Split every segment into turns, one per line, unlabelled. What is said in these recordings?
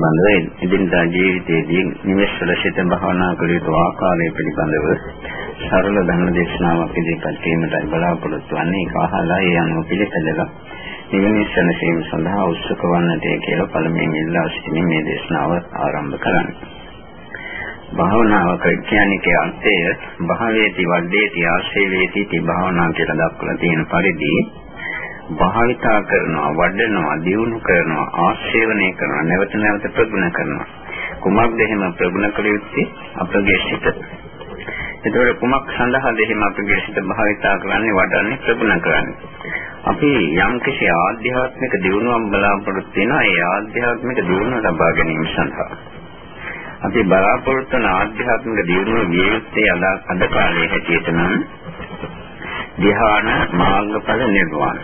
පිළිබඳව එදිනදා ජීවිතයේදී නිවෙස්වල සිට භාවනා කළ යුතු ආකාරය පිළිබඳව සරල ධර්ම දේශනාවක් ඉදිරිපත් කිරීමටයි බලාපොරොත්තු වෙන්නේ. ඒක අහලා ඒ අනුව පිළිපැදලා නිවන සැනසීම සඳහා උත්සුක වන්නට කියලා පළමුවෙන් ඉල්ලා සිටින මේ දේශනාව ආරම්භ කරන්නේ. භාවනාව කියන්නේ අන්තය භාවයේති වද්දේති ආශේවේති ති භාවනා කියලා දක්වලා තියෙන පරිදි භාවිතා කරනවා වඩනවා දියුණු කරනවා ආශේවනය කරනවා නැවත නැවත ප්‍රගුණ කරනවා. කුමක්ද එහෙම ප්‍රගුණ කළ යුත්තේ? අපගේ සිත. එතකොට කුමක් සඳහාද එහෙම අපගේ සිත භාවිතා කරන්නේ වඩන්නේ ප්‍රගුණ කරන්නේ? අපි යම් කිසි ආධ්‍යාත්මික දියුණුවක් බලාපොරොත්තු වෙනවා ඒ ආධ්‍යාත්මික දියුණුව ලබා ගැනීම සඳහා. අපි බලාපොරොත්තු වන ආධ්‍යාත්මික දියුණුව විය යුත්තේ අද අද කාලයේ හැටියට නම් ධ්‍යාන මාර්ගඵල නිර්වාණ.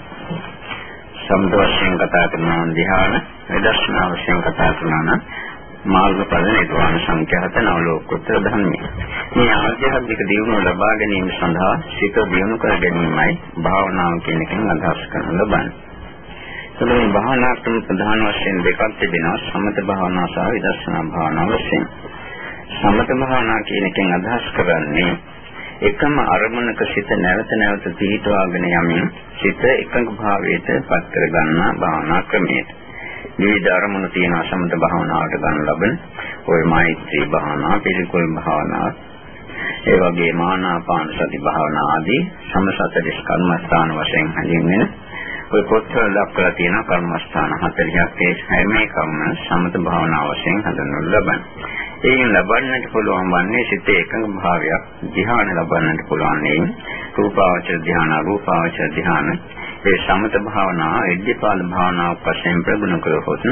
සම්ද වශයෙන් කතා කරනවා ධ්‍යාන, විදර්ශනා වශයෙන් කතා කරනවා නම් මාර්ගඵල නිර්වාණ සංඛ්‍යාත නවලෝකෝත්තර ධර්මයි. මේ ආධ්‍යාත්මික දියුණුව ලබා ගැනීම සඳහා සිත දියුණු කර ගැනීමයි භාවනාව කියන එකෙන් අදහස් කරන ලබන්නේ. එතකොට භාවනා ක්‍රම ප්‍රධාන වශයෙන් දෙකක් තිබෙනවා සමත භාවනා සහ විදර්ශනා භාවනා වශයෙන්. සමත භාවනා කියන එකෙන් අදහස් කරන්නේ එකම අරමුණක සිත නැවත නැවත පිහිටවාගෙන යමින් සිත එකඟ භාවයට පත් කර ගන්නා භාවනා ක්‍රමයට. විවිධ අරමුණු තියෙන සමත භාවනාවට ගන්න ලබන ওই මෛත්‍රී භාවනා, පිළිකුල් භාවනා, ඒ වගේ මානාපාන සති භාවනා ආදී සමසතරිස් කර්මස්ථාන වශයෙන් හැඳින්වෙන ඔය පොත්වල දක්වලා තියෙන කර්මස්ථාන 40ක් ඒ හැම එකම සමත භාවනා වශයෙන් හඳුන්වනු ලබන. ඒකෙන් ලබන්නට පුළුවන් වන්නේ සිතේ එකඟ භාවයක් ධ්‍යාන ලබන්නට පුළුවන් නේ. රූපාවචර ධ්‍යාන, රූපාවචර ධ්‍යාන ඒ සමත භාවනා, ඉද්ධිපාද භාවනාවක් වශයෙන් ප්‍රගුණ කළොත්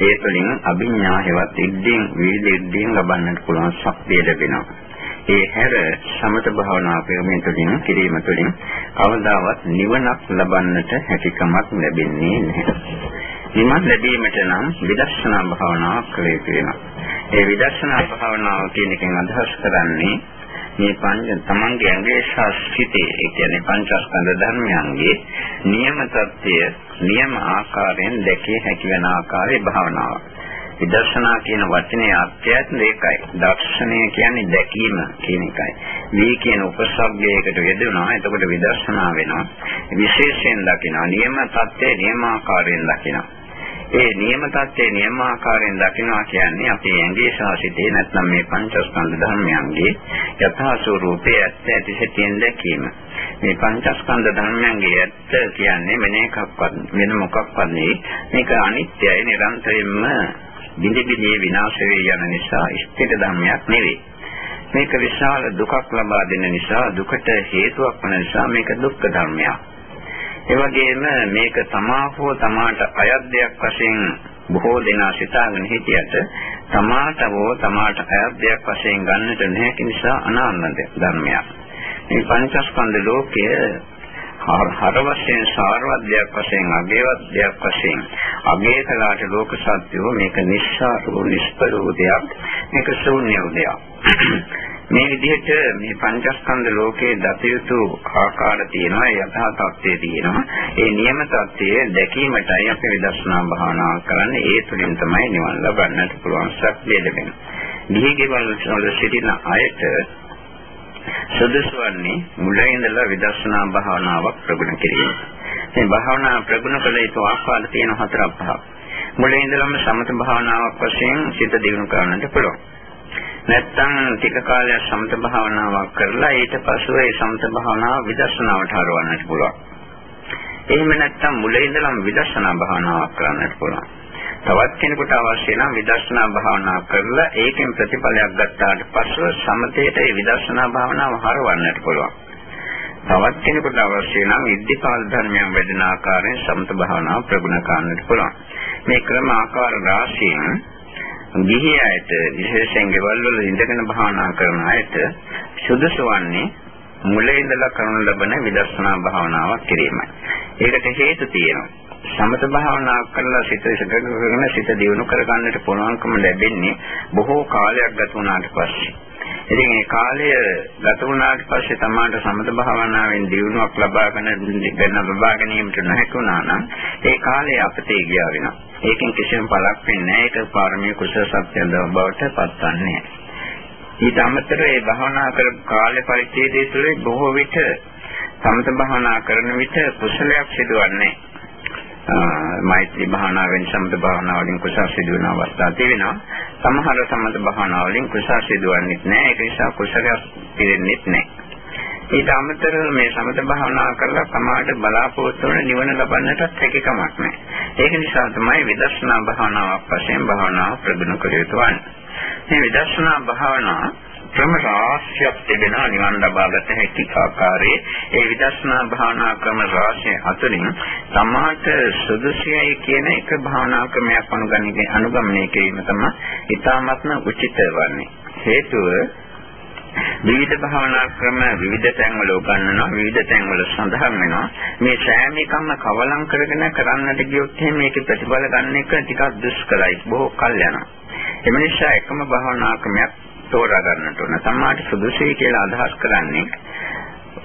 ඒ තුළින් අභිඥා හේවත් ඉද්ධියෙන් විවිධ ඉද්ධියෙන් ලබන්නට පුළුවන් ශක්තිය ලැබෙනවා. ඒ හැර සමත භාවනා ප්‍රයෝගයෙන් තුළින් කිරීම තුළින් කවදාවත් නිවනක් ලබන්නට හැකියාවක් ලැබෙන්නේ නැහැ. නිවන් ලැබීමට නම් විදර්ශනා භාවනාව කළ යුතු වෙනවා. ඒ විදර්ශනා භාවනාව කියන එකෙන් අදහස් කරන්නේ මේ පංච තමන්ගේ ඇඟේ ශාස්ත්‍රිතේ ඒ කියන්නේ පංචස්කන්ධ ධර්මයන්ගේ නියම தත්ත්වය නියම ආකාරයෙන් දැකිය හැකි වෙන ආකාරයේ භාවනාවක්. විදර්ශනා කියන වචනේ අර්ථයත් ඒකයි. දර්ශනය කියන්නේ දැකීම කියන එකයි. මේ කියන උපසබ්දයකට යෙදුණා. එතකොට විදර්ශනා වෙනවා. විශේෂයෙන් දකිනවා. නියම தත්ත්වය නියමාකාරයෙන් දකිනවා. ඒ නියම தත්ත්වය නියමාකාරයෙන් දකිනවා කියන්නේ අපේ ඇඟේ ශාසිතේ නැත්නම් මේ පංචස්කන්ධ ධර්මයන්ගේ යථා ස්වરૂපය ඇත්ත ඇති සිටින් දැකීම. මේ පංචස්කන්ධ ධර්මයන්ගේ ඇත්ත කියන්නේ වෙන එකක්වත් වෙන මොකක්වත් නෙවෙයි. මේක අනිත්‍යයි නිරන්තරයෙන්ම බිඳි බිඳි විනාශ වෙ යන නිසා ස්ථිර ධර්මයක් නෙවෙයි. මේක විශාල දුකක් ලබා දෙන නිසා දුකට හේතුවක් වන නිසා මේක දුක්ඛ ධර්මයක්. ඒ වගේම මේක තමා හෝ තමාට අයත් දෙයක් වශයෙන් බොහෝ දෙනා සිතාගෙන හිටියට තමාට හෝ තමාට අයත් දෙයක් වශයෙන් ගන්නට නැහැ නිසා අනාත්ම ධර්මයක්. මේ පංචස්කන්ධ ලෝකයේ හර වශයෙන් සාරවත් දෙයක් වශයෙන් අගේවත් දෙයක් වශයෙන් අගේ කලාට ලෝක සත්‍යෝ මේක නිස්සාරෝ නිෂ්පරෝ දෙයක් මේක ශූන්‍ය දෙයක් මේ විදිහට මේ පංචස්කන්ධ ලෝකයේ දතියුතු ආකාර තියෙනවා යථා තත්ත්වයේ තියෙනවා ඒ නියම තත්ත්වය දැකීමටයි අපි විදර්ශනා භාවනා කරන්නේ ඒ තුළින් තමයි නිවන් ලබන්නට පුළුවන් ශක්තිය ලැබෙන්නේ. දිහිගෙවල් වල සිටින අයට සුදුසු වන්නේ මුලින් ඉඳලා විදර්ශනා භාවනාවක් ප්‍රගුණ කිරීම. මේ භාවනා ප්‍රගුණ කළ යුතු ආකාර තියෙන හතරක් පහක්. මුලින් ඉඳලම සමත භාවනාවක් වශයෙන් සිත දියුණු කරන්නට පුළුවන්. නැත්තම් ටික කාලයක් සමත භාවනාවක් කරලා ඊට පස්ව ඒ සමත භාවනාව විදර්ශනාවට හරවන්නට පුළුවන්. එහෙම නැත්තම් මුලින් ඉඳලම විදර්ශනා භාවනාවක් කරන්නට පුළුවන්. තවත් කෙනෙකුට අවශ්‍ය නම් විදර්ශනා භාවනා කරලා ඒකෙන් ප්‍රතිඵලයක් ගත්තාට පස්සෙ සමතේට ඒ විදර්ශනා භාවනාව හරවන්නට පුළුවන්. තවත් කෙනෙකුට අවශ්‍ය නම් ඉද්ධිපාල ධර්මයන් වැඩෙන ආකාරයෙන් සමත භාවනාව ප්‍රගුණ කරන්නට පුළුවන්. මේ ක්‍රම ආකාර රාශියෙන් ගිහි අයට විශේෂයෙන් ගෙවල් වල ඉඳගෙන භාවනා කරන අයට සුදුසු වන්නේ මුලින් ඉඳලා කරනු ලබන විදර්ශනා භාවනාවක් කිරීමයි. ඒකට හේතු තියෙනවා. සමත භාවනා කරලා සිත ඉස්සරගෙන සිත දියුණු කරගන්නට පුළුවන්කම ලැබෙන්නේ බොහෝ කාලයක් ගත වුණාට පස්සේ. ඉතින් ඒ කාලය ගත වුණාට පස්සේ තමාට සමත භාවනාවෙන් දියුණුවක් ලබාගෙන ගන්න ලබා ගැනීමට නොහැකි වුණා නම් ඒ කාලය අපතේ ගියා වෙනවා. ඒකෙන් කිසිම පළක් වෙන්නේ නැහැ. ඒක පාරමී කුසල සත්‍ය බවට පත්වන්නේ. ඊට අමතරව ඒ භාවනා කර කාල පරිච්ඡේදය තුළ බොහෝ විට සමත භාවනා කරන විට කුසලයක් සිදුවන්නේ මෛත්‍රී භාවනාවෙන් සමත භාවනාවලින් කුසල සිදුවන අවස්ථා තියෙනවා. සමහර සමත භාවනාවලින් කුසල සිදුවන්නේ නැහැ. ඒක නිසා කුසලයක් පිරෙන්නේ නැහැ. ඊට අමතරව මේ සමත භාවනා කරලා සමාජ බලාපොරොත්තු වන නිවන ලබන්නටත් හැකියාවක් නැහැ. ඒක නිසා තමයි විදර්ශනා භාවනාවක් වශයෙන් භාවනාව ප්‍රගුණ කළ යුතු වන්නේ. මේ විදර්ශනා භාවනාව ක්‍රම රාශියක් තිබෙනවා නිවන් ලබාගත හැකි ආකාරයේ ඒ විදර්ශනා භාවනා ක්‍රම රාශිය අතරින් සමාත සුදුසුයයි කියන එක භාවනා ක්‍රමයක් අනුගමනය අනුගමනය කිරීම තමයි ඊටාත්ම උචිත වන්නේ. හේතුව විවිධ භාවනා ක්‍රම විවිධ තැන්වල උගන්වනවා විවිධ තැන්වල සඳහන් වෙනවා. මේ සෑම එකම කවලම් කරගෙන කරන්නට ගියොත් මේකේ ප්‍රතිඵල ගන්න එක ටිකක් දුෂ්කරයි බොහෝ කල් යනවා. එම නිසා එකම භාවනා ක්‍රමයක් තෝරා ගන්නට ඕන. සම්මාට සුදුසුයි කියලා අදහස් කරන්නේ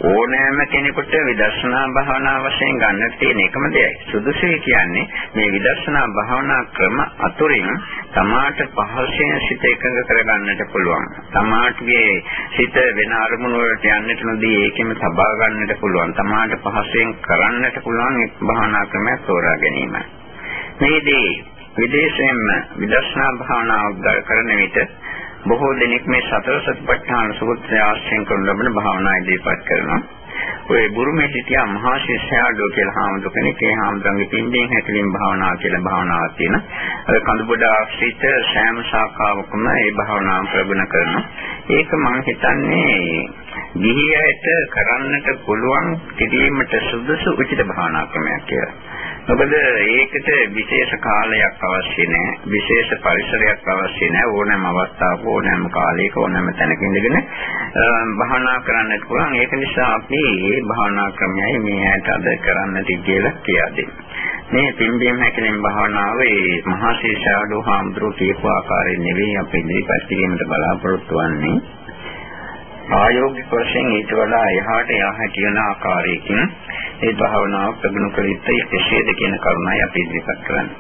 ඕනෑම කෙනෙකුට විදර්ශනා භාවනා වශයෙන් ගන්නට තියෙන එකම දෙයයි. සුදුසුයි කියන්නේ මේ විදර්ශනා භාවනා ක්‍රම අතුරින් තමාට පහසෙන් සිත එකඟ කරගන්නට පුළුවන්. තමාටගේ සිත වෙන අරමුණු වලට යන්නට නොදී ඒකෙම තබා ගන්නට පුළුවන්. තමාට පහසෙන් කරන්නට පුළුවන් භාවනා ක්‍රමයක් තෝරා ගැනීමයි. මේදී විදේශයෙන්ම විදර්ශනා භාවනාව කරන විට බොහෝ දෙනෙක් මේ සතර සතිපට්ඨාන සූත්‍රය ආශ්‍රයෙන් කරන ලබන භාවනා ඉදිරිපත් කරනවා. ඔය බුරුමේ සිටියා මහා ශිෂ්‍යයාඩෝ කියලා හාමුදුර කෙනෙක් ඒ හාමුදුරන්ගේ පින්බෙන් හැකලින් භාවනාව කියලා භාවනාවක් තියෙන. අර කඳුබඩ ආශ්‍රිත සෑම ශාඛාවකම ඒ භාවනාව ප්‍රගුණ කරනවා. ඒක මම හිතන්නේ ගිහියට කරන්නට පුළුවන් කිරීමට සුදුසු උචිත භාවනා ක්‍රමයක් කියලා. මොකද ඒකට විශේෂ කාලයක් අවශ්‍ය නැහැ. විශේෂ පරිසරයක් අවශ්‍ය නැහැ. ඕනෑම අවස්ථාවක ඕනෑම කාලයක ඕනෑම තැනක ඉඳගෙන භාවනා කරන්නට පුළුවන්. ඒක නිසා අපි මේ භාවනා ක්‍රමයයි මේ ඇයට අද කරන්නට කියලා කියා මේ පින්බීම හැකලින් භාවනාව ඒ මහා ශේෂාඩෝ හාමුදුරුවෝ කියපු ආකාරයෙන් නෙවෙයි අපි ඉදිරිපත් කිරීමට බලාපොරොත්තු වෙන්නේ. ආයෝගික වශයෙන් ඊට වඩා එහාට යා හැකි වෙන ආකාරයකින් ඒ භාවනාව ප්‍රගුණ කර යුත්තේ කෙසේද කියන කරුණයි අපි ඉදිරිපත් කරන්නේ.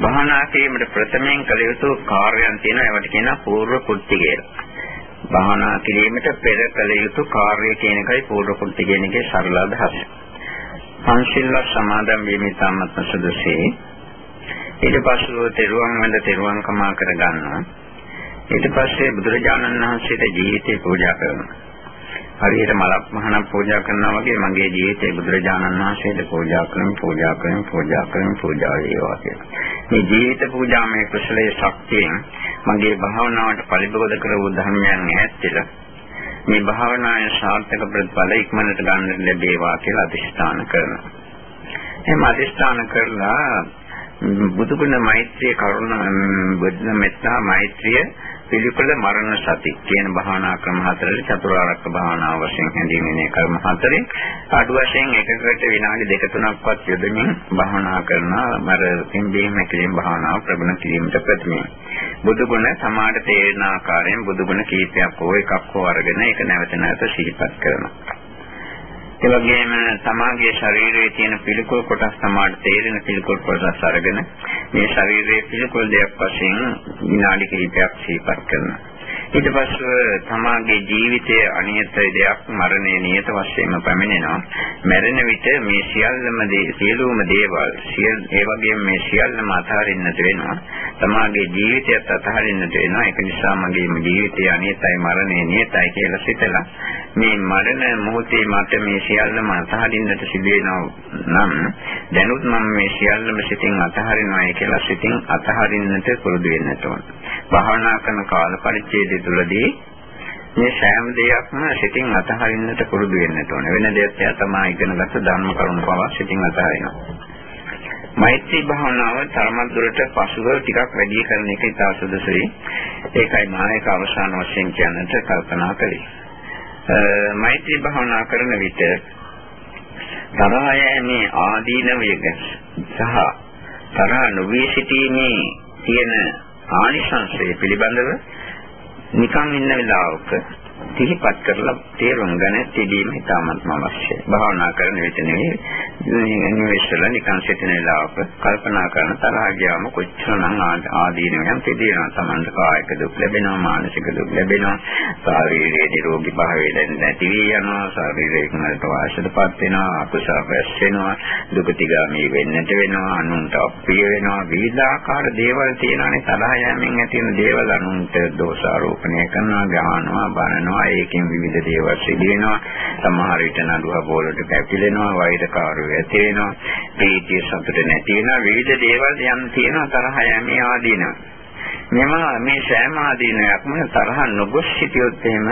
භාවනා කිරීමට ප්‍රථමයෙන් කළ යුතු කාර්යයන් තියෙනවා ඒවට කියනවා పూర్ව කුට්ටි කියලා. භාවනා කිරීමට පෙර කළ යුතු කාර්ය කියන එකයි పూర్ව කුට්ටි කියන එකේ සරල අදහස. පංචශීල සමාදන් වීම ඉතාමත් සුදුසේ. ඊට පස්ව තෙරුවන් වැඳ තෙරුවන් කමා කර ගන්නවා. ඊට පස්සේ බුදුරජාණන් වහන්සේට ජීවිතේ පූජා කරනවා. හරියට මලක් මහණක් පූජා කරනවා වගේ මගේ ජීවිතේ බුදුරජාණන් වහන්සේට පූජා කරමින් පූජා කරමින් පූජා කරමින් පූජා වේවා කියලා. මේ ජීවිත පූජාමය කුසලයේ ශක්තියෙන් මගේ භාවනාවට පරිබෝධ කර වූ ධර්මයන් ඈත්තිලා මේ භාවනාවේ සාර්ථක ප්‍රතිඵල ඉක්මනට ගන්න ලැබේවා කියලා අධිෂ්ඨාන කරනවා. එහෙම අධිෂ්ඨාන කරලා බුදුගුණ මෛත්‍රිය කරුණ බුද්ධ මෙත්තා මෛත්‍රිය පිළිකුල මරණ සති කියන භාවනා ක්‍රම හතරේ චතුරාර්යක භාවනාව වශයෙන් හැඳින්වෙන කර්ම හතරේ. අඩු වශයෙන් එකකට විනාඩි දෙක තුනක්වත් යොදමින් භාවනා කරන මර පින්බීම කිරීම භාවනාව ප්‍රගුණ කිරීමට ප්‍රතිමේ බුදුගුණ සමාඩ තේරෙන ආකාරයෙන් බුදුගුණ කීපයක් හෝ එකක් හෝ අරගෙන ඒක නැවත නැවත සිහිපත් කරනවා. ඒ වගේම තමාගේ ශරීරයේ තියෙන පිළිකුල් කොටස් තමාට තේරෙන පිළිකුල් කොටස් අරගෙන මේ ශරීරයේ පිළිකුල් දෙයක් වශයෙන් විනාඩි කිහිපයක් සිහිපත් කරනවා. ඊට පස්ව තමාගේ ජීවිතයේ අනියත දෙයක් මරණය නියත වශයෙන්ම පැමිණෙනවා. මැරෙන විට මේ සියල්ලම සියලුම දේවල් සියල් ඒ වගේම මේ සියල්ලම අතහරින්නට වෙනවා. තමාගේ ජීවිතයත් අතහරින්නට වෙනවා. ඒක නිසා මගේ ජීවිතය අනියතයි මරණය නියතයි කියලා සිතලා මේ මරණ මොහොතේ මට මේ සියල්ලම අතහරින්නට සිදු නම් දැනුත් මම මේ සියල්ලම සිතින් අතහරිනවායි කියලා සිතින් අතහරින්නට පුරුදු වෙන්නට ඕන. භාවනා කරන කාල පරිච්ඡේදය තුළදී මේ සෑම දෙයක්ම සිතින් අතහරින්නට පුරුදු වෙන්නට ඕන. වෙන දෙයක් තමයි ඉගෙනගත්ත ධර්ම කරුණු පවා සිතින් අතහරිනවා. මෛත්‍රී භාවනාව තරමක් දුරට පසුව ටිකක් වැඩි කරන එක ඉතා සුදුසුයි. ඒකයි මා ඒක අවසාන වශයෙන් කියන්නට කල්පනා කළේ. මෛත්‍රී භාවනා කරන විට තරහයමේ ආදීනවය සහ තරහ නොවී සිටීමේ තියෙන ආනිසංසය පිළිබඳව නිකන් ඉන්න වෙලාවක සිහිපත් කරලා තේරුම් ගන්න තිබීම ඉතාමත්ම අවශ්‍යයි. භාවනා කරන විට නෙවෙයි නිවෙස්වල නිකන් සිටින වෙලාවක කල්පනා කරන තරහ ගියාම කොච්චරනම් ආදීනවයන් තිබෙනවා. Tamanta කායික දුක් ලැබෙනවා, මානසික දුක් ලැබෙනවා, ශාරීරික නිරෝගී භාවය නැති වී යනවා, ශාරීරික මරට වාසයටපත් වෙනවා, අකුසල රැස් වෙනවා, දුකතිගාමී වෙන්නට වෙනවා, අනුන්ට අප්‍රිය වෙනවා, විවිධාකාර දේවල් තියෙනවානේ. තරහ යෑමෙන් ඇති වෙන දේවල් අනුන්ට දෝෂාරෝපණය කරනවා, ගහනවා, බනනවා. වෙනවා ඒකෙන් විවිධ දේවල් සිදු වෙනවා සමහර විට නඩුව බෝලට පැකිලෙනවා වෛරකාරයෝ ඇති වෙනවා. ප්‍රීතිය සතුට නැති වෙනවා. විවිධ දේවල් යම් තියෙනවා තරහ යමේ ආදීනවා මෙම මේ සෑම ආදීනයක්ම තරහ නොගොස් සිටියොත් එහෙම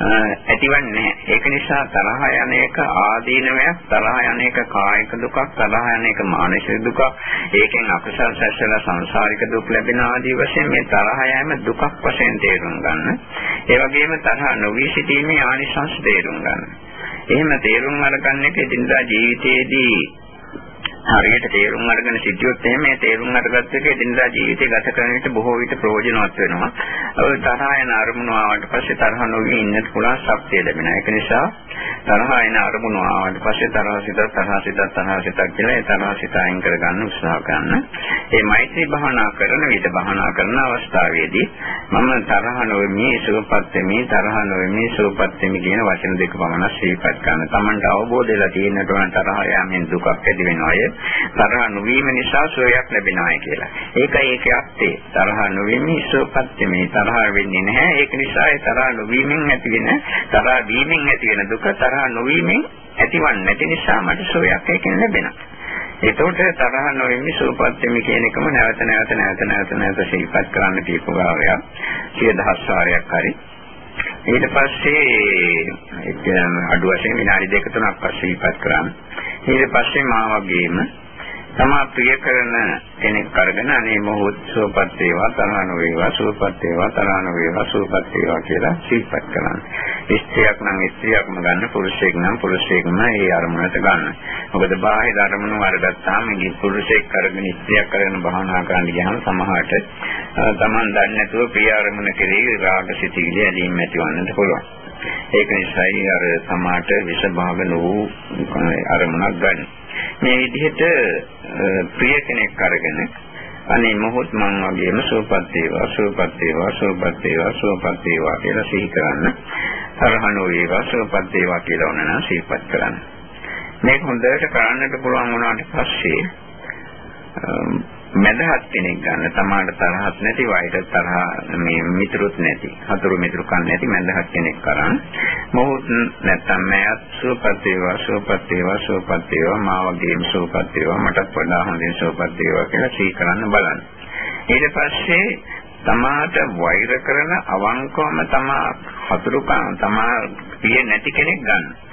ඇතිවන්නේ නැහැ. ඒක නිසා තරහ යන එක ආදීනමයක්, තරහ යන එක කායික දුකක්, තරහ යන එක මානසික දුකක්. ඒකෙන් අකුසල් සැසල සංසාරික දුක් ලැබෙන ආදී වශයෙන් මේ තරහ යෑම දුකක් වශයෙන් තේරුම් ගන්න. ඒ වගේම තරහ නොවි සිටීමේ ආනිසංස තේරුම් ගන්න. එහෙම තේරුම් අරගන්න එක එදිනදා ජීවිතයේදී හරියට තේරුම් අරගෙන සිටියොත් එහෙම මේ තේරුම් අරගත්ත එක එදිනදා ජීවිතේ ගත කරන විට බොහෝ විට ප්‍රයෝජනවත් වෙනවා. ඔය තරහ යන අරමුණු ආවට පස්සේ තරහ නොවී ඉන්නත් පුළුවන් ශක්තිය ලැබෙනවා. ඒක නිසා තරහ යන අරමුණු ආවට පස්සේ තරහ සිත තරහ සිත තරහ සිත කියලා ඒ තරහ සිත අයින් කරගන්න උත්සාහ කරන්න. ඒ මෛත්‍රී භාවනා කරන විට භාවනා කරන අවස්ථාවේදී මම තරහ නොවෙමි සුවපත් වෙමි තරහ නොවෙමි සුවපත් වෙමි කියන වචන දෙක පමණ ශ්‍රීපත් කරන. Tamanට අවබෝධ වෙලා තියෙනට උන තරහ යෑමෙන් දුකක් ඇති වෙනවා. තරහ නොවීම නිසා සෝයක් ලැබෙනවා කියලා. ඒකයි ඒකේ අර්ථය. තරහ නොවීම සෝපත්‍ය මේ තරහ වෙන්නේ නැහැ. ඒක නිසා ඒ තරහ නොවීමෙන් ඇතිවෙන තරහ වීමෙන් ඇතිවෙන දුක තරහ නොවීමෙන් ඇතිවන්නේ නැති නිසා මට සෝයක් ඒකෙන් ලැබෙනවා. එතකොට තරහ නොවෙමි සූපත්ෙමි කියන එකම නැවත නැවත නැවත නැවත නැවත සිහිපත් කරන්න කියපු ගාවයක්. සිය දහස් වාරයක් හරි. ඊට පස්සේ අඩු වශයෙන් විනාඩි දෙක තුනක් පස්සේ සිහිපත් කරන්න. ඊට පස්සේ මා වගේම තමා ප්‍රිය කරන කෙනෙක් අරගෙන අනේ මොහොත් සුවපත් වේවා තරහන වේවා සුවපත් වේවා තරහන වේවා සුවපත් වේවා කියලා සිහිපත් කරන්න. ස්ත්‍රියක් නම් ස්ත්‍රියක්ම ගන්න පුරුෂයෙක් නම් පුරුෂයෙක්ම ඒ අරමුණට ගන්න. මොකද බාහිර අරමුණු වරගත්තාම මේ පුරුෂයෙක් අරගෙන ස්ත්‍රියක් කරගෙන භාවනා කරන්න ගියාම සමහරට තමන් දන්නේ නැතුව ප්‍රිය අරමුණ කෙරෙහි රාග සිතිවිලි ඇලීම් ඇතිවන්නට පුළුවන්. ඒක නිසායි අර සමාට විෂභාග නොවූ අරමුණක් ගන්න. මේ විදිහට ප්‍රිය කෙනෙක් අරගෙන අනේ මොහොත් මං වගේම සුවපත් වේවා සුවපත් වේවා සුවපත් වේවා සුවපත් වේවා කියලා සිහි කරන්න. තරහනෝ වේවා සුවපත් වේවා කියලා ඕනනම් සිහිපත් කරන්න. මේක හොඳට කරන්නට පුළුවන් වුණාට පස්සේ මැදහත් කෙනෙක් ගන්න තමාට තරහක් නැති වයිට තරහ මේ මිතුරුත් නැති හතුරු මිතුරුකම් නැති මැදහත් කෙනෙක් කරන් මොහොත් නැත්තම් මෑත් සුවපත් වේවා සුවපත් වේවා සුවපත් වේවා මා වගේම සුවපත් වේවා මටත් වඩා හොඳින් සුවපත් වේවා කියලා සී කරන්න බලන්න. ඊට පස්සේ තමාට වෛර කරන අවංකවම තමා හතුරුකම් තමා පිය නැති කෙනෙක් ගන්න.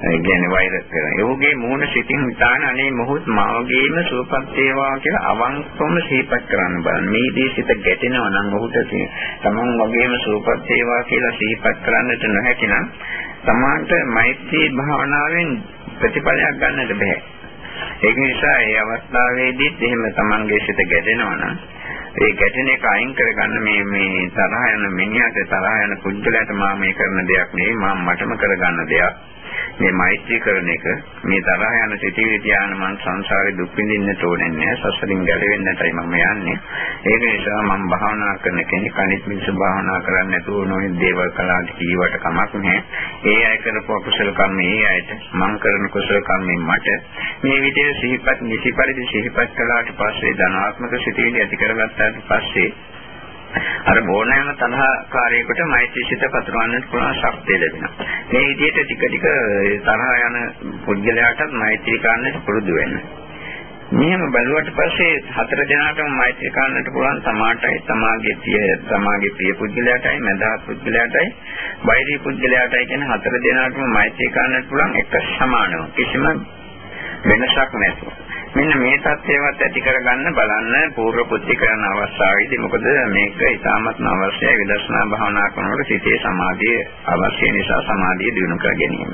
ඒ කියන්නේ වෛරස් කරන. ඒෝගේ මූණ සිතින් හිතාන අනේ මොහොත් මාවගේම සුවපත් වේවා කියලා අවංකවම සිහිපත් කරන්න බලන්න. මේ දේශිත ගැටෙනවා නම් ඔහුට තමන් වගේම සුවපත් වේවා කියලා සිහිපත් කරන්නට නොහැකි නම් තමාන්ට මෛත්‍රී භාවනාවෙන් ප්‍රතිඵලයක් ගන්නට බෑ. ඒක නිසා මේ අවස්ථාවේදීත් එහෙම තමන්ගේ සිත ගැටෙනවා නම් ඒ ගැටෙන එක අයින් කරගන්න මේ මේ තරහ යන මිනිහට තරහ යන පුද්ගලයාට මා මේ කරන දෙයක් නෙවෙයි මම මටම කරගන්න දෙයක්. මේ මෛත්‍රී කරන එක මේ තරහ යන සිටිවිලි ධානය මං සංසාරේ දුක් විඳින්නට ඕනේ නැහැ සසරින් ගැලවෙන්නටයි මම යන්නේ. ඒක නිසා මම භාවනා කරන කෙනෙක් අනිත් මිනිස්සු භාවනා කරන්නේ නැතුව නොවේ දේවල් කලාට කීවට කමක් නැහැ. ඒ අය කරපු අකුසල කර්ම ඒ අයට මං කරන කුසල කර්මෙන් මට. මේ විදිහට සිහිපත් නිසි පරිදි සිහිපත් කළාට පස්සේ ධනාත්මක සිටිවිලි ඇති කරගත්තාට පස්සේ අර ඕනෑම තරහකාරයෙකුට මෛත්‍රී සිත පතුරවන්නට පුළුවන් ශක්තිය ලැබෙනවා. මේ විදිහට ටික ටික තරහ යන පුද්ගලයාටත් මෛත්‍රී කරන්නට පුරුදු වෙන්න. මෙහෙම බලුවට පස්සේ හතර දෙනාටම මෛත්‍රී කරන්නට පුළුවන් තමාටයි තමාගේ පිය තමාගේ පිය පුද්ගලයාටයි මඳහත් පුද්ගලයාටයි වෛරී පුද්ගලයාටයි කියන හතර දෙනාටම මෛත්‍රී කරන්නට පුළුවන් එක සමානව කිසිම වෙනසක් නැතුව. මෙන්න මේ தත්ත්වයවත් ඇති කරගන්න බලන්න පූර්ව පුත්‍ති කරන අවස්ථාවේදී මොකද මේක ඉතාමත් අවශ්‍යයි විදර්ශනා භාවනා කරනකොට සිතේ සමාධිය අවශ්‍ය නිසා සමාධිය දිනු කර ගැනීම.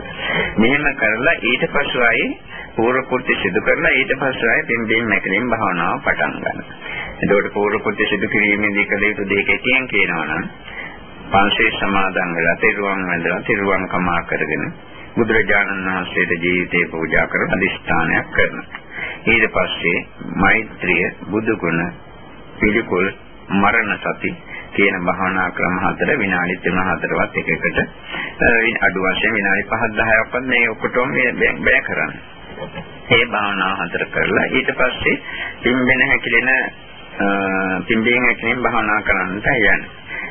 මෙහෙම කරලා ඊට පස්සෙයි පූර්ව පුත්‍ති සිදු කරලා ඊට පස්සෙයි පින්බීම් මැකලින් භාවනාව පටන් ගන්න. එතකොට පූර්ව පුත්‍ති සිදු කිරීමේදී කළ යුතු දෙක කෙටියෙන් කියනවා නම් පංචේ සමාදන් වෙලා තෙරුවන් වැඳලා තෙරුවන් කමා කරගෙන බුදුරජාණන් වහන්සේට ජීවිතේ පූජා කර අදිෂ්ඨානයක් කරනවා. ඊට පස්සේ මෛත්‍රිය, බුදු ගුණ, පිළිකුල්, මරණ සති කියන භාවනා ක්‍රම හතර විනාඩි 3-4වත් එක එකට අඩු වශයෙන් විනාඩි 5-10ක්වත් මේ ඔක්කොටම බෑ කරන්නේ. මේ භාවනා හතර කරලා ඊට පස්සේ පිම්බෙන හැකිලෙන පිම්බෙන හැකිලෙන භාවනා කරන්නට යන්නේ.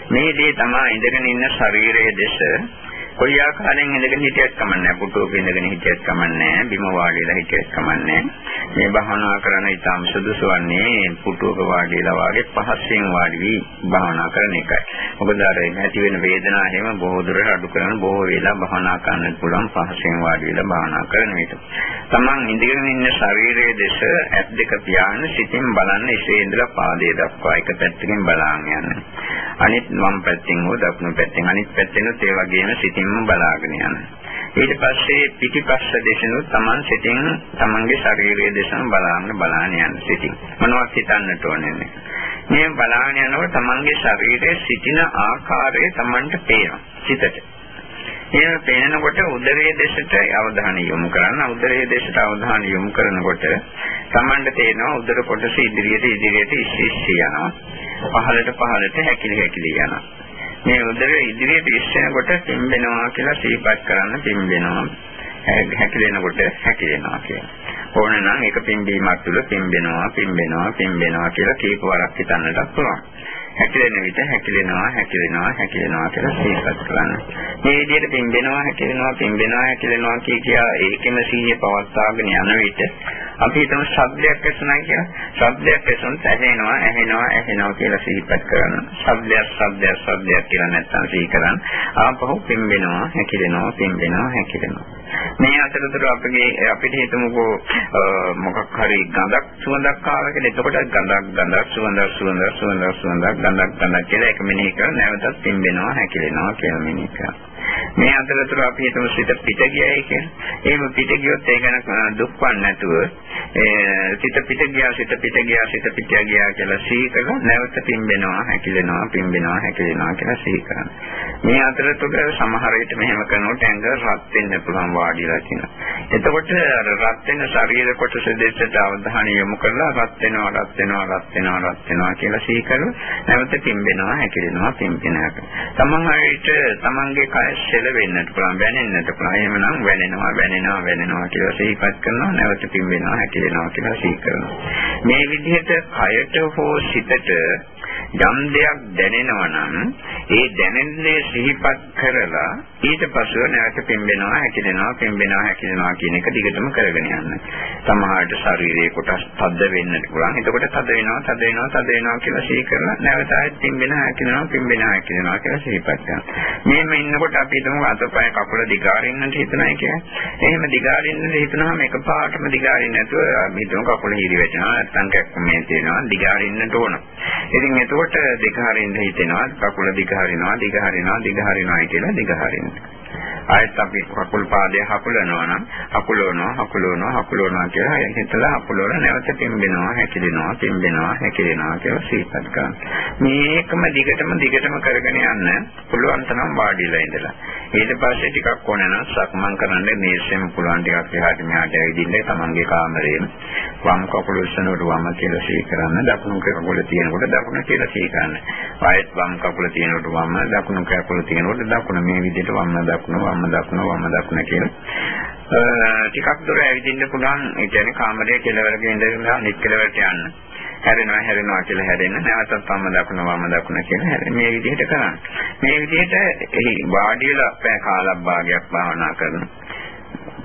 මේ දේ තමයි ඉඳගෙන ඉන්න ශරීරයේ දේශ කොයි ආකාරයෙන් ඉඳගෙන හිටියත් කමන්නේ පුටුවක ඉඳගෙන හිටියත් කමන්නේ බිම වාඩිලා හිටියත් කමන්නේ මේ භාවනා කරන ඉතාම සුදුසු වන්නේ පුටුවක වාඩිලා වාගේ පහසෙන් වාඩි වී භාවනා කරන එකයි. මොකද අර ඇති වෙන වේදනාව හැම බොහෝ දුරට අඩු කරන බොහෝ වේලා භාවනා කරන්න පුළුවන් පහසෙන් වාඩි වෙලා භාවනා කරන විට. තමන් ඉඳගෙන ඉන්න ශරීරයේ දෙස ඇස් දෙක පියාගෙන සිතින් බලන්න ඉසේ ඉඳලා පාදයේ දක්වා එක පැත්තකින් බලාගෙන යන්න. අනිත් වම් පැත්තෙන් හෝ දකුණු පැත්තෙන් අනිත් පැත්තෙන් ඒ වගේම සිතින් සිතින්ම බලාගෙන යනවා. ඊට පස්සේ පිටිපස්ස දේශනු තමන් සිතින් තමන්ගේ ශරීරයේ දේශන බලාගෙන බලාගෙන යන සිතින්. මොනවත් හිතන්නට ඕනේ නැහැ. මේ බලාගෙන යනකොට තමන්ගේ ශරීරයේ සිටින ආකාරය තමන්ට පේනවා. සිතට. එහෙම පේනකොට උදරයේ දෙසට අවධානය යොමු කරන්න. උදරයේ දෙසට අවධානය යොමු කරනකොට තමන්ට තේරෙනවා උදර කොටස ඉදිරියට ඉදිරියට ඉස්සෙස්සි යනවා. පහළට පහළට හැකිලි හැකිලි යනවා. මේ උදරය ඉදිරියට ඉස්සෙනකොට පිම්බෙනවා කියලා සිහිපත් කරන්න පිම්බෙනවා. හැකිලෙනකොට හැකිලෙනවා කියලා. ඕන නම් එක පිම්බීමක් තුළ පිම්බෙනවා පිම්බෙනවා පිම්බෙනවා කියලා කීප වරක් හිතන්නට පුළුවන්. හැකිලෙන විට හැකිලෙනවා හැකිලෙනවා හැකිලෙනවා කියලා සිහිපත් කරන්න. මේ විදිහට පිම්බෙනවා හැකිලෙනවා පිම්බෙනවා හැකිලෙනවා කිය කියා ඒකෙම සිහිය පවත්වාගෙන යන විට අපි හිතමු ශබ්දයක් ඇසුණා කියලා. ශබ්දයක් ඇසුනොත් ඇහෙනවා ඇහෙනවා ඇහෙනවා කියලා සිහිපත් කරන්න. ශබ්දයක් ශබ්දයක් ශබ්දයක් කියලා නැත්තම් සිහි කරන්න. ආපහු පිම්බෙනවා හැකිලෙනවා පිම්බෙනවා හැකිලෙනවා. මේ අතරතුර අපගේ අපිට හිතමුකෝ මොකක් හරි ගඳක් සුවඳක් ආවා කියලා. එතකොට ගඳක් ගඳක් සුවඳක් සුවඳක් සුවඳක් සුවඳක් ගඳක් ගඳක් කියලා ඒක මෙනෙහි කරලා නැවතත් පිම්බෙනවා හැකිලෙනවා කියලා මෙනෙහි කරනවා. මේ අතරතුර අපි හිතමු සිත පිට ගියයි කියලා. එහෙම පිට ගියොත් ඒ ගැන දුක්පන් නැතුව සිත පිට ගියා සිත පිට ගියා සිත පිට ගියා කියලා සිහි කරලා නැවත පිම්බෙනවා හැකිලෙනවා පිම්බෙනවා හැකිලෙනවා කියලා සිහි කරනවා. මේ අතරතුර සමහර විට මෙහෙම කරනකොට ඇඟ රත් වෙන්න පුළුවන් වාඩිලා කියනවා. එතකොට අර රත් වෙන ශරීර කොටස දෙකට අවධානය යොමු කරලා රත් වෙනවා රත් වෙනවා රත් වෙනවා රත් වෙනවා කියලා සිහි කරලා නැවත පිම්බෙනවා හැකිලෙනවා පිම්බෙනවා. තමන් හරියට තමන්ගේ කය සෙල වෙන්නට පුළුවන් වැනෙන්නට පුළුවන්. එහෙමනම් වැනෙනවා වැනෙනවා වැනෙනවා කියලා සිහිපත් කරනවා නැවත පිම්බෙනවා හැකිලෙනවා කියලා සිහි කරනවා. මේ විදිහට කයට හෝ සිතට යම් දෙයක් දැනෙනවා නම් ඒ දැනෙන්නේ සිහිපත් කරලා ඊට පස්ව නැවත පිම්බෙනවා හැකිලෙනවා පිම්බෙනවා හැකිලෙනවා කියන එක දිගටම කරගෙන යන්න. සමහරට ශරීරයේ කොටස් තද වෙන්නත් පුළුවන්. එතකොට තද වෙනවා තද වෙනවා තද වෙනවා කියලා සිහි කරලා නැවත ආයෙත් පිම්බෙනවා හැකිලෙනවා පිම්බෙනවා හැකිලෙනවා කියලා සිහිපත් කරනවා. මේම ඉන්නකොට අපි හිතමු අතපය කකුල දිගාරින්නට හිතනයි කියන්නේ. එහෙම දිගාරින්නට හිතනවාම එකපාරටම දිගාරින්න නැතුව හිතමු කකුල හිරි වැටෙනවා නැත්නම් කැක්කමේ තියෙනවා දිගාරින්නට ඕන. ඉතින් එතකොට දෙක හරින්න හිතෙනවා කකුල දිග හරිනවා දිග හරිනවා දිග හරිනවා කියලා දිග හරිනවා ආයෙත් අපි කකුල් පාදය හකුලනවා නම් හකුලනවා හකුලනවා හකුලනවා කියලා හිතලා හකුලවල නැවත පිම්බෙනවා හැකිලෙනවා පිම්බෙනවා හැකිලෙනවා කියලා සිහිපත් කරනවා. මේකම දිගටම දිගටම කරගෙන යන්න පුළුවන් තරම් වාඩිලා ඉඳලා. ඊට පස්සේ ටිකක් ඕන නම් සක්මන් කරන්න මේසෙම පුළුවන් ටිකක් එහාට මෙහාට ඇවිදින්න තමන්ගේ කාමරේ. වම් කකුල උස්සනකොට වම කියලා සිහි කරන්න දකුණු කකුල තියෙනකොට දකුණ කියලා සිහි කරන්න. ආයෙත් වම් කකුල තියෙනකොට වම දකුණු කකුල තියෙනකොට දකුණ මේ විදිහට වම් දකුණ වම් දකුණ වම් දකුණ කියලා ටිකක් දුර ඇවිදින්න පුළුවන්. ඒ කියන්නේ කාමරයේ කෙළවරක ඉඳලා අනිත් කෙළවරට යන්න. හැරෙනවා හැරෙනවා කියලා හැරෙන්න. නැවතත් වම් දකුණ වම් දකුණ කියලා හැරෙන්න මේ විදිහට කරන්න. මේ විදිහට එහි වාඩි වෙලා පැය කාලක් භාගයක් භාවනා කරනවා.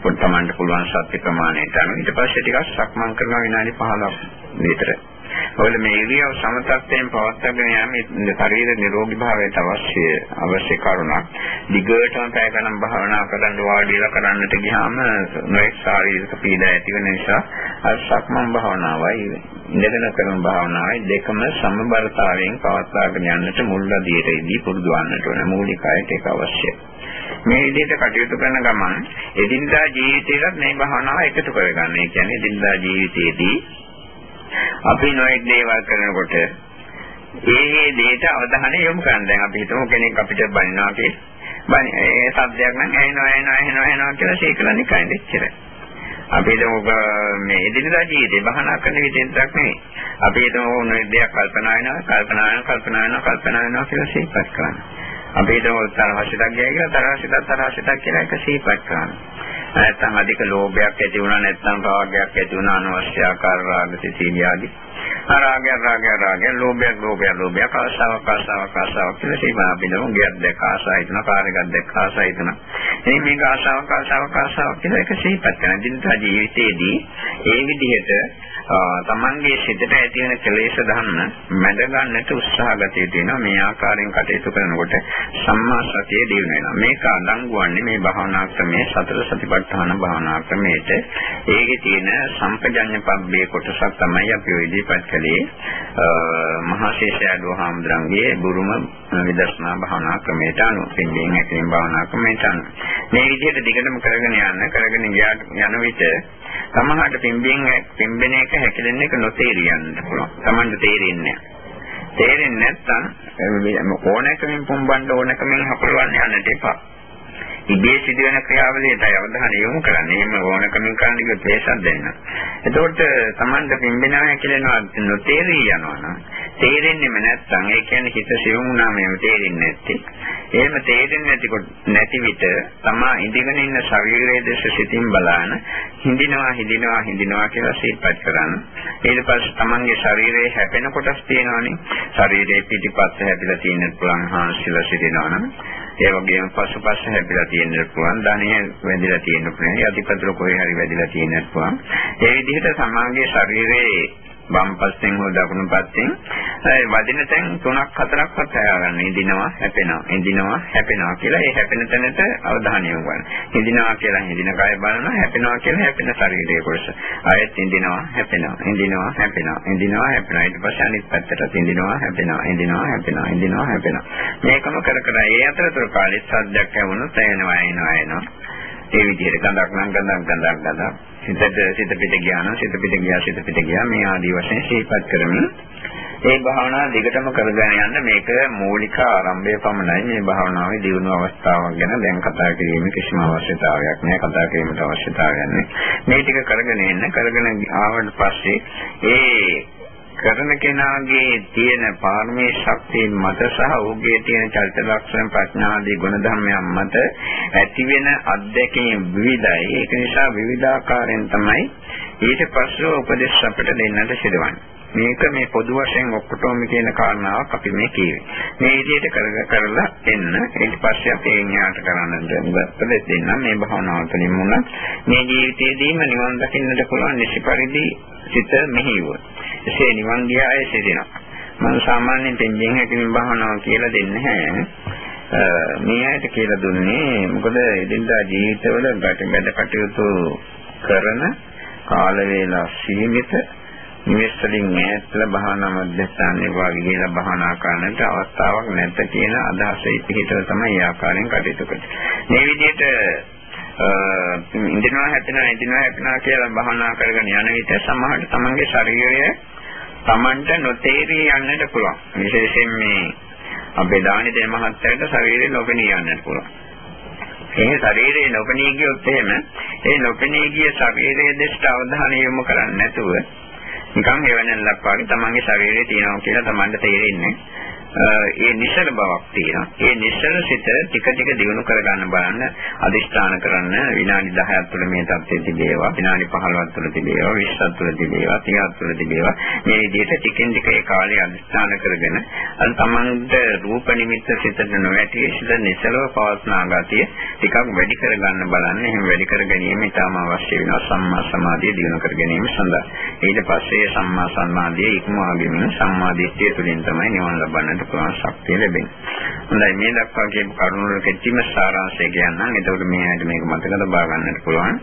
පොඩ්ඩමන්ට පුළුවන් සත්‍ය ප්‍රමාණයට අනුව ඊට පස්සේ ටිකක් සක්මන් කරනවා විනාඩි 15 විතර. ඔයල මේ ඉරියව් සමතත්වයෙන් පවත්වාගෙන යාමේ ශරීර නිරෝගී භාවයට අවශ්‍ය අවශ්‍ය කරුණක්. දිගටම පැය ගණන් භාවනා කරන්න වාඩිලා කරන්නට ගියාම නොඑක් ශාරීරික පීඩා ඇති වෙන නිසා අර සක්මන් භාවනාවයි ඉඳගෙන කරන භාවනාවයි දෙකම සමබරතාවයෙන් පවත්වාගෙන යන්නට මුල් අධීරයේදී පුරුදු වන්නට ඕන. මූලිකයට ඒක අවශ්‍යයි. මේ විදිහට කටයුතු කරන ගමන් එදිනදා ජීවිතේට මේ භාවනාව එකතු කරගන්න. ඒ කියන්නේ එදිනදා ජීවිතයේදී අපි නොයෙක් දේවල් කරනකොට ඒ දේට අවධානය යොමු කරන්න. දැන් අපි හිතමු කෙනෙක් අපිට බනිනවා කියලා. බනි ඒ සද්දයක් නම් ඇහෙනවා ඇහෙනවා ඇහෙනවා ඇහෙනවා කියලා සීකලා නිකන් ඉච්චරයි. අපි හිතමු මේ එදිනදා ජීවිතේ බහනා කරන විදිහටක් නෙවෙයි. අපි හිතමු ඕන දෙයක් කල්පනා වෙනවා, කල්පනා වෙනවා, කල්පනා වෙනවා, කල්පනා වෙනවා කියලා සිහිපත් කරනවා. අපි හිතමු තරහසිතක් ගියා කියලා තරහසිතක් තරහසිතක් කියලා එක සිහිපත් කරනවා. නැත්නම් අධික ලෝභයක් ඇති වුණා නැත්නම් රාගයක් ඇති වුණා අනවශ්‍ය ආකාර රාග සිතිවිලි ආදී. රාගය රාගය රාගය ලෝභය ලෝභය ලෝභය කාසාව කාසාව කාසාව කියලා සීමා බිනමු ගියක් දැක ආසයි තුන කාර්යයක් දැක ආසයි තුන එනි මේක ආසාව කාසාව කාසාව කියලා එක සිහිපත් කරන දිනදා ජීවිතයේදී ඒ විදිහට තමන්ගේ සිතට ඇති වෙන කෙලෙස් ධර්ම මැඩ ගන්නට උත්සාහ ගත යුතුනවා මේ ආකාරයෙන් කටයුතු කරනකොට සම්මා සතිය දිනු වෙනවා. මේක අඩංගුවන්නේ මේ භාවනා ක්‍රමයේ සතර සතිපට්ඨාන භාවනා ක්‍රමයේට ඒකේ තියෙන සම්පජඤ්ඤ පබ්බේ කොටසක් තමයි අපි ඔය ඉදිරිපත් කළේ. මහා ශේෂයඩෝ හාමුදුරන්ගේ බුරුම විදර්ශනා භාවනා ක්‍රමයට අනුව පින්බින් හැකීම් භාවනා ක්‍රමයට අනුව. මේ විදිහට දිගටම කරගෙන යන්න කරගෙන යන විට සමහරට පිම්බෙන් පිම්බෙන එක හැකිලෙන එක නොතේරියන්න පුළුවන්. Tamanට තේරෙන්නේ නැහැ. තේරෙන්නේ නැත්නම් ඕනෑකමින් පොම්බන්න ඕනෑකමින් හපලවන්න යන්නට එපා. ඉබේ සිදුවෙන ක්‍රියාවලියටයි අවධානය යොමු කරන්නේ. එහෙම ඕනකමින් කරන්න කිව්වොත් වේසක් දෙන්න. එතකොට Tamanda පිම්බෙනවා කියලානවා නොතේරී යනවා නම් තේරෙන්නේම නැත්නම් ඒ කියන්නේ හිත සිවුමුණාම එහෙම තේරෙන්නේ නැත්තේ. එහෙම තේරෙන්නේ නැතිකොට නැති විට තමා ඉඳගෙන ඉන්න ශරීරයේ දේශ සිතින් බලන හිඳිනවා හිඳිනවා හිඳිනවා කියලා සිහිපත් කරන්න. ඊට පස්සේ තමන්ගේ ශරීරයේ හැපෙන කොටස් තියෙනවානේ. ශරීරයේ පිටිපස්ස හැපිලා තියෙන පුළුවන් හාස්‍යලා සිටිනවනම් ඒ වගේම පසුපස හැපිලා තියෙන්න පුළුවන් ධනෙ වැදිලා තියෙන්න පුළුවන් යටිපතුල කොහේ හරි වැදිලා තියෙන්න පුළුවන් ඒ විදිහට සමාගයේ ශරීරයේ වම් පස්සෙන් හෝ දකුණු පස්සෙන් ඒ වදින තැන් තුනක් හතරක් වත් හොයාගන්න. ඉදිනවා, හැපෙනවා, ඉදිනවා, හැපෙනවා කියලා ඒ හැපෙන තැනට අවධානය යොමු කරන්න. ඉදිනවා කියලා ඉදින කය බලනවා, හැපෙනවා කියලා හැපෙන ශරීරයේ කොටස. ආයෙත් ඉදිනවා, හැපෙනවා, ඉදිනවා, හැපෙනවා, ඉදිනවා, හැපෙනවා. ඊට පස්සේ අනිත් පැත්තට ඉදිනවා, හැපෙනවා, ඉදිනවා, හැපෙනවා, ඉදිනවා, හැපෙනවා. මේකම කර කර ඒ අතරතුර කාලෙත් සද්දයක් ඇහුණොත් එනවා, එනවා, එනවා. ඒ විදිහට ගඳක් නම් ගඳක් ගඳක් ගඳක්. සිතට සිත පිට ගියා නම් සිත පිට ගියා සිත පිට ගියා. මේ ආදී වශයෙන් ශීපත් කරමින් ඒ භාවනාව දිගටම කරගෙන යන්න මේක මූලික ආරම්භය පමණයි. මේ භාවනාවේ දියුණු අවස්ථාවක් ගැන දැන් කතා කිරීමේ කිසිම අවශ්‍යතාවයක් නැහැ. කතා කිරීමට අවශ්‍යතාවයක් නැහැ. මේ ටික කරගෙන එන්න. කරගෙන ආවට පස්සේ ඒ කරන කෙනාගේ තියෙන පාරමී ශක්තිය මත සහ ඔහුගේ තියෙන චරිත ලක්ෂණ ප්‍රඥාදී ගුණධර්මයන් මත ඇතිවෙන අත්දැකීම් විවිධයි. ඒක නිසා විවිධාකාරයෙන් තමයි ඊට පස්සේ උපදේශ අපිට දෙන්නට සිදුවන්නේ. මේක මේ පොදු වශයෙන් ඔක්කොටම කියන කාරණාවක් අපි මේ කියවේ. මේ විදිහට කරලා එන්න ඊට පස්සේ අපි එඤ්ඤාට කරන්න දෙන්න මේ භාවනාව තුළින් මුණ මේ ජීවිතයේදීම නිවන් දකින්නට පුළුවන් නිසි පරිදි සිත මෙහෙයුවොත්. එසේ නිවන් ගියායේ සිටිනවා. මම සාමාන්‍යයෙන් පෙන්ජෙන් හැකින් භාවනාව කියලා දෙන්නේ නැහැ. මේ ඇයිට කියලා දුන්නේ මොකද එදිනදා ජීවිතවල ගැට කටයුතු කරන කාල වේලා සීමිත නිවෙස්වලින් ඈත්ලා භාවනා මධ්‍යස්ථානයේ වාගේ ගිහලා භාවනා කරන්නට අවස්ථාවක් නැත කියන අදහස පිටතට තමයි ආකාරයෙන් කටයුතු කරන්නේ. මේ විදිහට ඉඳිනවා හැපෙනවා ඉඳිනවා හැපෙනවා කියලා භාවනා කරගෙන යන විට සමහරට තමන්ගේ ශරීරය තමන්ට නොතේරී යන්නට පුළුවන්. විශේෂයෙන් මේ අපේ දානිතේ මහත්තයාට ශරීරය නොපෙනී යන්නට පුළුවන්. ඒ ශරීරයේ නොපෙනී ගියොත් එහෙම ඒ නොපෙනී ගිය ශරීරයේ දෙස්ට අවධානය යොමු කරන්නේ නැතුව නිකන් හේවණල්ලක් වගේ තමන්ගේ ශරීරයේ තියෙනවා කියලා තමන්ට තේරෙන්නේ ඒ නිසල බවක් තියෙනවා. ඒ නිසල සිත ටික ටික දිනු කරගන්න බලන්න අදිෂ්ඨාන කරන්න විනාඩි 10ක් තුළ මේ தත්ත්වයේ තිබේවා. විනාඩි 15ක් තුළ තිබේවා. 20ක් තුළ තිබේවා. 30ක් තුළ තිබේවා. මේ විදිහට ටිකෙන් ටික ඒ කාලය අදිෂ්ඨාන කරගෙන අර තමන්ට රූප නිමිත්ත සිතට නොවැටි සිත නිසලව පවස්නා ගතිය ටිකක් වැඩි කරගන්න බලන්න. එහෙම වැඩි කර ගැනීම ඉතාම අවශ්‍ය වෙනවා සම්මා සමාධිය දිනු කර ගැනීම සඳහා. ඊට පස්සේ සම්මා සමාධිය ඉක්මවා ගැනීම සම්මා දිට්ඨිය තුළින් තමයි නිවන ලබන්න ගන්නට පුළුවන් ශක්තිය ලැබෙනවා. හොඳයි මේ දක්වා කියපු කරුණු වල කෙටිම සාරාංශය කියන්නම්. එතකොට මේ ඇයිද මේක මතක තබා ගන්නට පුළුවන්.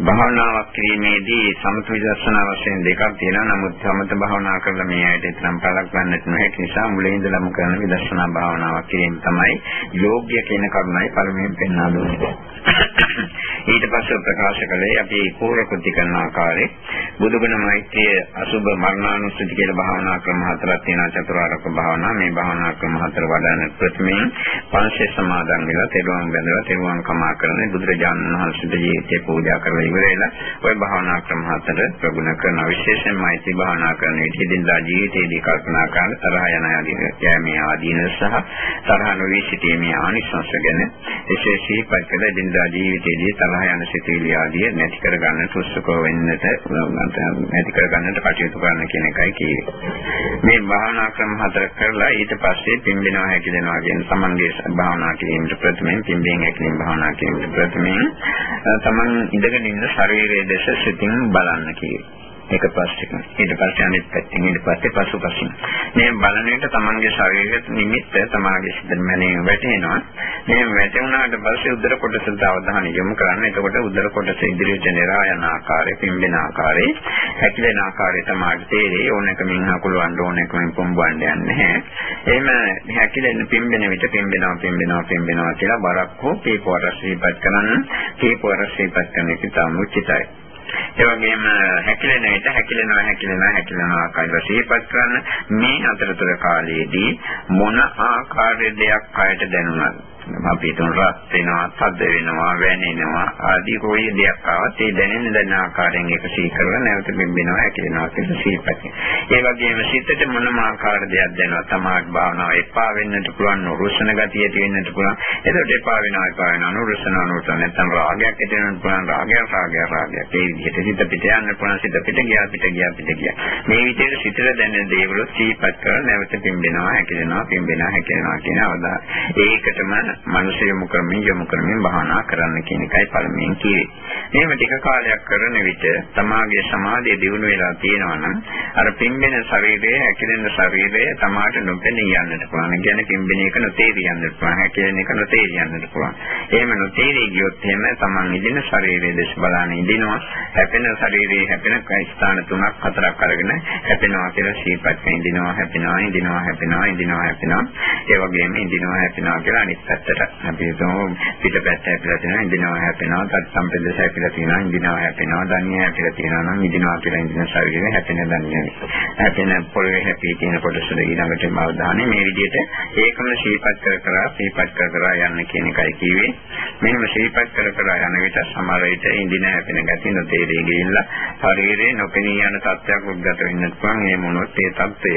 භාවනාවක් කිරීමේදී සමත විදර්ශනා වශයෙන් දෙකක් තියෙනවා. නමුත් සමත භාවනා කරලා මේ ඇයිට තරම් පළක් ගන්නට නොහැකි නිසා මුලින් ඉඳලම කරන විදර්ශනා භාවනාවක් කිරීම තමයි යෝග්‍ය කියන කරුණයි පළමුවෙන් පෙන්වා දුන්නේ. ඊට පස්සේ ප්‍රකාශ කළේ අපි පූර්ව කෘති කරන ආකාරයේ බුදුගුණ මෛත්‍රිය අසුබ මරණානුස්සති කියලා භාවනා ක්‍රම හතරක් තියෙනවා. චතුරාර්යක භාවනා. මේ භාවනා ක්‍රම හතර වඩන ප්‍රථමයෙන් පංචේ සමාදන් වෙලා තෙරුවන් බැඳලා තෙරුවන් කමා කරන බුදුරජාණන් වහන්සේගේ ජීවිතේ පූජා කරලා ඉවරලා ওই භාවනා ක්‍රම හතර ප්‍රගුණ කරන විශේෂයෙන් මෛත්‍රී භාවනා කරන විදිහට ජීවිතයේදී කල්පනා කරන තරහ යන ආදීන යෑමේ ආදීන සහ තරහ නොවී සිටීමේ ආනිසංස ගැන එසේ සිහිපත් කළ දිනදා ජීවිතයේදී තරහ යන සිතුවිලි ආදී නැති කර ගන්නට උත්සුක වෙන්නට නැති කර ගන්නට කටයුතු කරන්න කියන එකයි කියේ. මේ භාවනා ක්‍රම හතර කරලා ඊට පස්සේ පිම්බෙනවා හැකිදෙනවා කියන සමන්ගේ භාවනා කිරීමට ප්‍රථමයෙන් පිම්බෙන් හැකිලින් භාවනා කිරීමට ප්‍රථමයෙන් තමන් ඉඳගෙන ඉන්න ශරීරයේ දෙස සිතින් බලන්න කියේ. එක පස්සෙක ඊට පස්සේ අනිත් පැත්තෙන් ඊට පස්සේ පසුපසින් මේ බලන විට තමන්ගේ ශරීරයේ නිමිත්ත තමාගේ සිතට මැනේ වැටෙනවා. මේ වැටුණාට පස්සේ උදර කොටසට අවධානය යොමු කරන්න. එතකොට උදර කොටස ඉදිරියට නෙරා යන ආකාරය පිම්බෙන ආකාරය හැකිලෙන ආකාරය තමයි තේරෙයි. ඕනකමින් අකුලවන්න ඕනකමින් පොම්බවන්න යන්නේ නැහැ. එහෙම හැකිලෙන පිම්බෙන විට පිම්බෙනවා පිම්බෙනවා පිම්බෙනවා කියලා බරක් හෝ පීපවර සිහිපත් කරන්න. පීපවර සිහිපත් කරන එක තමයි උචිතයි. ඒ වගේම හැකිලෙන විට හැකිලෙනවා හැකිලෙනවා හැකිලෙනවා ආකාරය සිහිපත් කරන්න මේ අතරතුර කාලයේදී මොන ආකාරයේ දෙයක් කයට දැනුණාද අපි තුන් රත් වෙනවා, තද වෙනවා, වැනෙනවා ආදී කොයි දෙයක් ආවත් ඒ දැනෙන දැන ආකාරයෙන් ඒක සිහි කරලා නැවත බිම්බෙනවා, හැකිලෙනවා කියලා සිහිපත් ඒ වගේම සිතට මොනම ආකාර දෙයක් දැනෙනවා තමාට භාවනාව එපා වෙන්නට පුළුවන්, නුරුස්සන ගතිය ඇති වෙන්නට පුළුවන්. එතකොට එපා වෙනවා, එපා වෙනවා, නුරුස්සන නුරුස්සන නැත්නම් රාගයක් ඇති වෙන්නත් පුළුවන්, රාගයක් රාගයක් රාගයක්. ඒ විදිහට සිත පිට යන්න පුළුවන්, සිත පිට ගියා, පිට ගියා, පිට ගියා. මේ විදිහට සිතට දැනෙන දේවල් සිහිපත් කරලා නැවත බිම්බෙනවා, හැකිලෙනවා, බිම්බෙනවා, හැකිලෙනවා කියන අවදා. ඒකටම මනස යොමු කරමින් යොමු කරමින් භාවනා කරන්න කියන එකයි පළමුවෙන් කියේ. මේව ටික කාලයක් කරන විට තමාගේ සමාධිය දියුණු වෙලා තියෙනවා නම් අර පිම්බෙන ශරීරයේ හැකිලෙන ශරීරය තමාට නොපෙනී යන්නට පුළුවන්. කියන්නේ පිම්බෙන එක නොතේරී යන්නට පුළුවන්. හැකිලෙන එක නොතේරී යන්නට පුළුවන්. එහෙම නොතේරී ගියොත් එහෙම තමන් ඉදින ශරීරයේ දේශ බලන ඉදිනවා. හැපෙන ශරීරයේ හැපෙන ස්ථාන තුනක් හතරක් අරගෙන හැපෙනවා කියලා සීපත් ඉදිනවා හැපෙනවා ඉදිනවා හැපෙනවා ඉදිනවා හැපෙනවා. ඒ වගේම ඉදිනවා හැපෙනවා කියලා අනිත් පැත්තට අපි හිතමු පිටපැත්ත හැපිලා තියෙනවා ඉඳිනවා හැපෙනවා තත් සම්පෙදස හැපිලා තියෙනවා ඉඳිනවා හැපෙනවා ධනිය හැපිලා තියෙනවා නම් ඉඳිනවා කියලා ඉඳින ශරීරය හැපෙන ධනිය. හැපෙන පොළවේ හැපී තියෙන කොටස ඊළඟට අවධානය මේ විදිහට ඒකම ශීපත් කර කර ශීපත් කර කර යන්න කියන එකයි කිව්වේ. මෙන්න ශීපත් කර කර යන විට සමහර විට ඉඳින හැපෙන ගැටි නොතේරී ගිහිල්ලා ශරීරේ නොපෙනී යන තත්ත්වයක් උද්ගත වෙන්නත් පුළුවන්. ඒ මොනොත් ඒ තත්ත්වය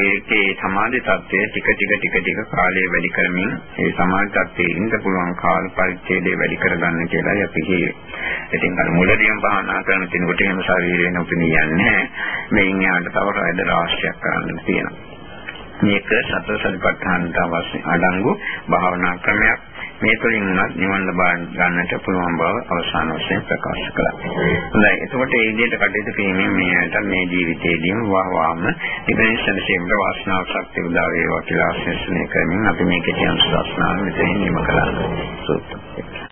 ඒකේ සමාධි තත්ත්වය ටික ටික ටික ටික කාලය වැඩි කරමින් ඒ සමාජත්වයේ ඉන්න පුළුවන් කාල පරිච්ඡේදය වැඩි කරගන්න කියලායි අපි කියේ. ඉතින් අර මුලදීම භාවනා කරන කෙනෙකුට එහෙම ශරීරේ නොපෙනී යන්නේ මේන් යාට තව රැඳ රාශියක් කරන්න තියෙනවා. මේක සතර සතිපට්ඨානට අවශ්‍ය අඩංගු භාවනා ක්‍රමයක්. මේ තුළින් උනත් නිවන් ලබා ගන්නට පුළුවන් බව අවසාන වශයෙන් ප්‍රකාශ කළා. හොඳයි. එතකොට මේ විදිහට කටයුතු කිරීමෙන් මේකට මේ ජීවිතයේදීම වහවාම ඉගෙන සැලසීමට වාසනාව ශක්තිය උදා වේවා කියලා ආශිර්වාද කරමින් අපි මේකේ කියන සස්නාව මෙතනින් නිම කළා. සූත්‍රය